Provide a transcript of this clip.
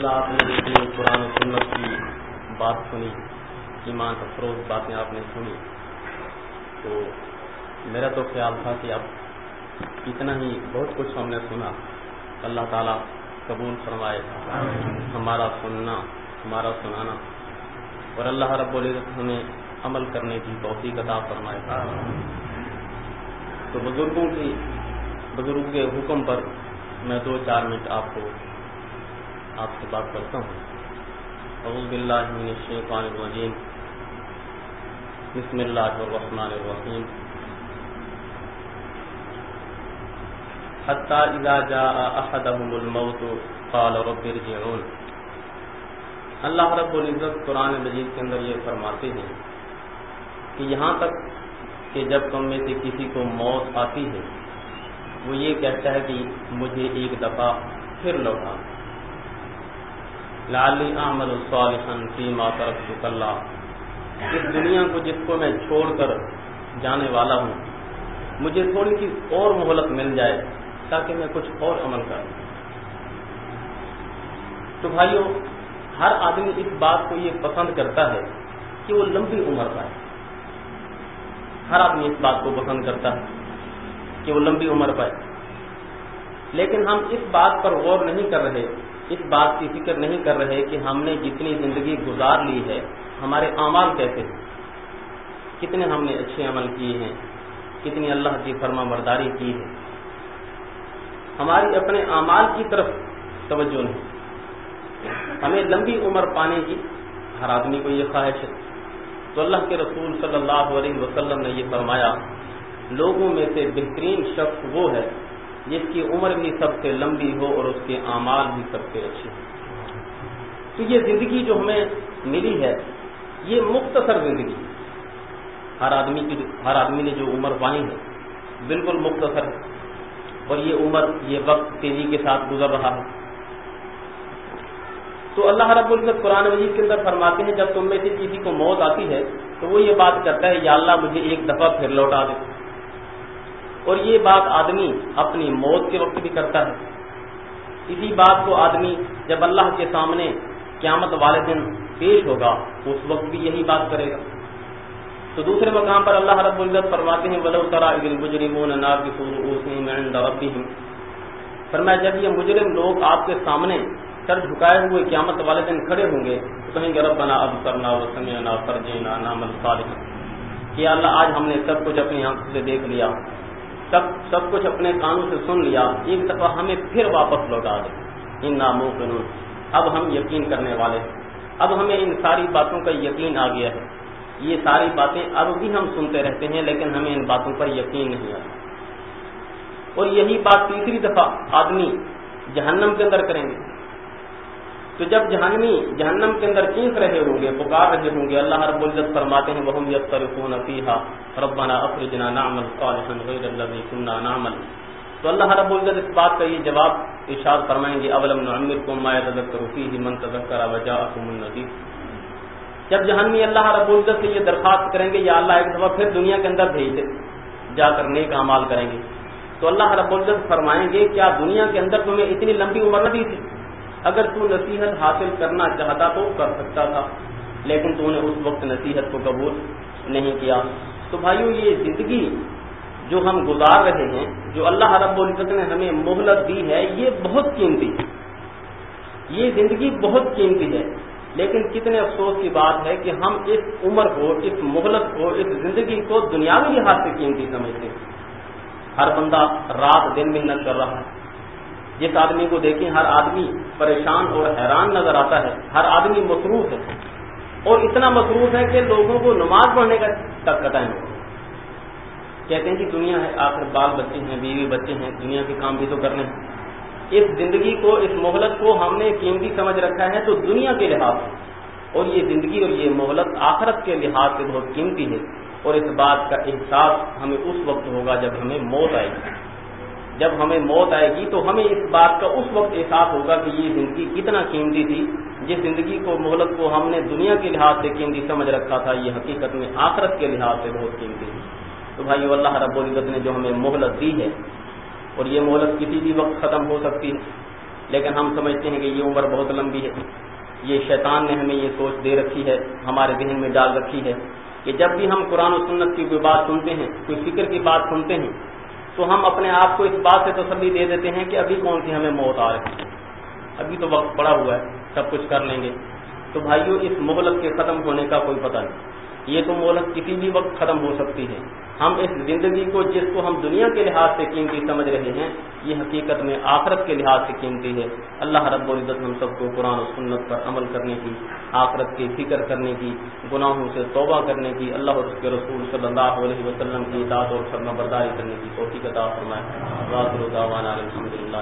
للہ آپ نے جتنی قرآن و سنت کی بات سنی، ایمان افروز باتیں آپ نے سنی، تو میرا تو خیال تھا کہ اب اتنا ہی بہت کچھ ہم نے سنا۔ اللہ تعالیٰ قبول فرمائے، ہمارا سننا، ہمارا سنانا۔ اور اللہ رب العزت ہمیں عمل کرنے کی توفیق عطا فرمائے۔ تو بزرگوں کی، بزرگوں کے حکم پر میں دو چار منٹ آپ کو آپ سے بات کرتا ہوں۔ اعوذ باللہ من الشیطان الرجیم۔ بسم اللہ الرحمن الرحیم۔ حتی اذا جاء احدهم الموت قال رب ارجعون۔ اللہ رب العزت قرآن مجید کے اندر یہ فرماتے ہیں کہ یہاں تک کہ جب تم میں سے کسی کو موت آتی ہے، وہ یہ کہتا ہے کہ مجھے ایک دفعہ پھر لوٹا۔ لالی احمد الصالحن فیما طرف اللہ۔ اس دنیا کو جس کو میں چھوڑ کر جانے والا ہوں، مجھے تھوڑی سی اور مہلت مل جائے تاکہ میں کچھ اور عمل کروں۔ تو بھائیوں ہر آدمی اس بات کو یہ پسند کرتا ہے کہ وہ لمبی عمر پائے ہر آدمی اس بات کو پسند کرتا ہے کہ وہ لمبی عمر پائے لیکن ہم اس بات پر غور نہیں کر رہے، اس بات کی فکر نہیں کر رہے کہ ہم نے جتنی زندگی گزار لی ہے، ہمارے اعمال کیسے ہیں؟ کتنے ہم نے اچھے عمل کیے ہیں، کتنی اللہ کی فرما برداری کی ہے۔ ہماری اپنے اعمال کی طرف توجہ نہیں۔ ہمیں لمبی عمر پانے کی ہر آدمی کو یہ خواہش ہے۔ تو اللہ کے رسول صلی اللہ علیہ وسلم نے یہ فرمایا، لوگوں میں سے بہترین شخص وہ ہے جس کی عمر بھی سب سے لمبی ہو اور اس کے اعمال بھی سب سے اچھے ہوں۔ تو یہ زندگی جو ہمیں ملی ہے، یہ مختصر زندگی۔ ہر آدمی کی ہر آدمی نے جو عمر پانی ہے، بالکل مختصر ہے۔ اور یہ عمر، یہ وقت تیزی کے ساتھ گزر رہا ہے۔ تو اللہ رب العزت قرآن مجید کے اندر فرماتے ہیں، جب تم میں سے کسی کو موت آتی ہے، تو وہ یہ بات کرتا ہے، یا اللہ مجھے ایک دفعہ پھر لوٹا دے۔ اور یہ بات آدمی اپنی موت کے وقت بھی کرتا ہے۔ اسی بات کو آدمی جب اللہ کے سامنے قیامت والے دن پیش ہوگا، اس وقت بھی یہی بات کرے گا۔ تو دوسرے مقام پر اللہ رب العزت فرماتے ہیں، ولو ترا مجرمون فرمایا، جب یہ مجرم لوگ آپ کے سامنے سر جھکائے ہوئے قیامت والے دن کھڑے ہوں گے، تو کہیں گے، ربنا اب کرنا وہ سمینا فرجینا کہ اللہ، آج ہم نے سب کچھ اپنی آنکھوں سے دیکھ لیا۔ سب سب کچھ اپنے کانوں سے سن لیا، ایک دفعہ ہمیں پھر واپس لوٹا دے۔ ان ناموں قانون اب ہم یقین کرنے والے ہیں۔ اب ہمیں ان ساری باتوں کا یقین آ گیا ہے۔ یہ ساری باتیں اب بھی ہم سنتے رہتے ہیں، لیکن ہمیں ان باتوں پر یقین نہیں آتا۔ اور یہی بات تیسری دفعہ آدمی جہنم کے اندر کریں گے۔ تو جب جہنمی جہنم کے اندر چینک رہے ہوں گے، پکار رہے ہوں گے، اللہ رب العزت فرماتے ہیں وہ یسرفون فیہا ربنا اخرجنا نعمل صالحا غیر الذی كنا نعمل۔ تو اللہ رب العزت اس بات کا یہ جواب ارشاد فرمائیں گے اولم نعمرکم ما یتذکر فیہ من تذکر وجاءکم النذیر جب جہنمی اللہ رب العزت سے یہ درخواست کریں گے، یا اللہ ایک دفعہ پھر دنیا کے اندر بھیج دے، جا کر نیک اعمال کریں گے۔ تو اللہ رب العزت فرمائیں گے، کیا دنیا کے اندر تمہیں اتنی لمبی عمر نہ دی تھی؟ اگر تو نصیحت حاصل کرنا چاہتا تو کر سکتا تھا، لیکن تو نے اس وقت نصیحت کو قبول نہیں کیا۔ تو بھائیو، یہ زندگی جو ہم گزار رہے ہیں، جو اللہ رب العزت نے ہمیں مہلت دی ہے، یہ بہت قیمتی۔ ہے یہ زندگی بہت قیمتی ہے۔ لیکن کتنے افسوس کی بات ہے کہ ہم اس عمر کو، اس مہلت کو، اس زندگی کو دنیاوی لحاظ سے قیمتی سمجھتے ہیں۔ ہر بندہ رات دن محنت کر رہا ہے۔ جس آدمی کو دیکھیں ہر آدمی پریشان اور حیران نظر آتا ہے، ہر آدمی مصروف ہے۔ اور اتنا مصروف ہے کہ لوگوں کو نماز پڑھنے کا تک قطع ہے کہتے ہیں کہ دنیا ہے، آخر بال بچے ہیں، بیوی بچے ہیں، دنیا کے کام بھی تو کرنے ہیں۔ اس زندگی کو، اس مہلت کو ہم نے قیمتی سمجھ رکھا ہے تو دنیا کے لحاظ سے۔ اور یہ زندگی اور یہ مہلت آخرت کے لحاظ سے بہت قیمتی ہے۔ اور اس بات کا احساس ہمیں اس وقت ہوگا جب ہمیں موت آئے گی۔ جب ہمیں موت آئے گی تو ہمیں اس بات کا اس وقت احساس ہوگا کہ یہ زندگی کتنا قیمتی تھی، جس زندگی کو، مہلت کو ہم نے دنیا کے لحاظ سے قیمتی سمجھ رکھا تھا، یہ حقیقت میں آخرت کے لحاظ سے بہت قیمتی تھی۔ تو بھائی اللہ رب العزت نے جو ہمیں مہلت دی ہے، اور یہ مہلت کسی بھی وقت ختم ہو سکتی ہے۔ لیکن ہم سمجھتے ہیں کہ یہ عمر بہت لمبی ہے۔ یہ شیطان نے ہمیں یہ سوچ دے رکھی ہے، ہمارے ذہن میں ڈال رکھی ہے کہ جب بھی ہم قرآن و سنت کی کوئی بات سنتے ہیں، کوئی فکر کی بات سنتے ہیں تو ہم اپنے آپ کو اس بات سے تسلی دے دیتے ہیں کہ ابھی کون سی ہمیں موت آ رہی ہے۔ ابھی تو وقت پڑا ہوا ہے، سب کچھ کر لیں گے۔ تو بھائیوں اس مغلت کے ختم ہونے کا کوئی پتہ نہیں۔ یہ تو مہلت کسی بھی وقت ختم ہو سکتی ہے۔ ہم اس زندگی کو جس کو ہم دنیا کے لحاظ سے قیمتی سمجھ رہے ہیں، یہ حقیقت میں آخرت کے لحاظ سے قیمتی ہے۔ اللہ رب العزت ہم سب کو قرآن و سنت پر عمل کرنے کی، آخرت کی فکر کرنے کی، گناہوں سے توبہ کرنے کی، اللہ اور اس کے رسول صلی اللہ علیہ وسلم کی اطاعت اور فرما برداری کرنے کی توفیق عطا فرمائے۔ الحمد للہ